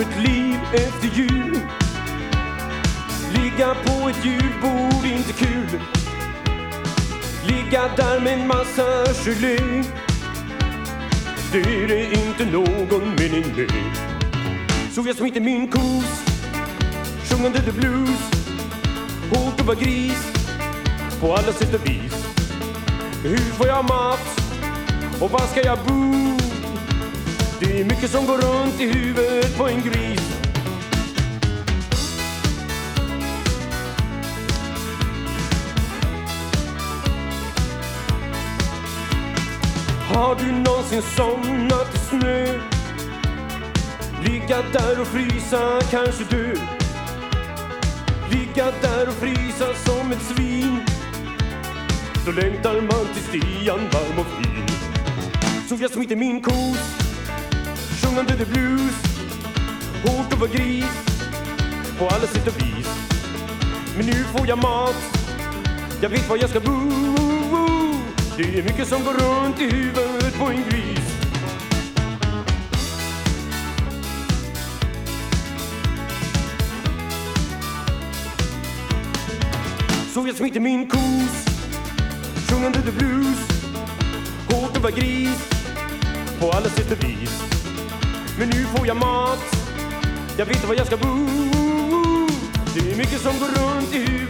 Ett liv efter jul. Ligga på ett julbord, inte kul. Ligga där med en massa gelé. Det är det inte någon mening med. Så jag smiter min kos Sjungande the blues. Hårt att vara gris På alla sätt och vis. Hur får jag mat? Och var ska jag bo? Det är mycket som går runt i huvudet på en gris. Har du någonsin somnat i snö? Ligga där och frysa, kanske du? Ligga där och frysa som ett svin. Då längtar man till stian varm och fin. Så jag smiter min kos. Sjungande the blues och var gris På alla sätt och vis. Men nu får jag mat. Jag vet var jag ska bo. Det är mycket som går runt i huvudet på en gris. Så jag smiter min kos Sjungande the blues. Hårt att vara gris På alla sätt och vis. Men nu får jag mat. Jag vet inte var jag ska bo. Det är mycket som går runt i huvudet.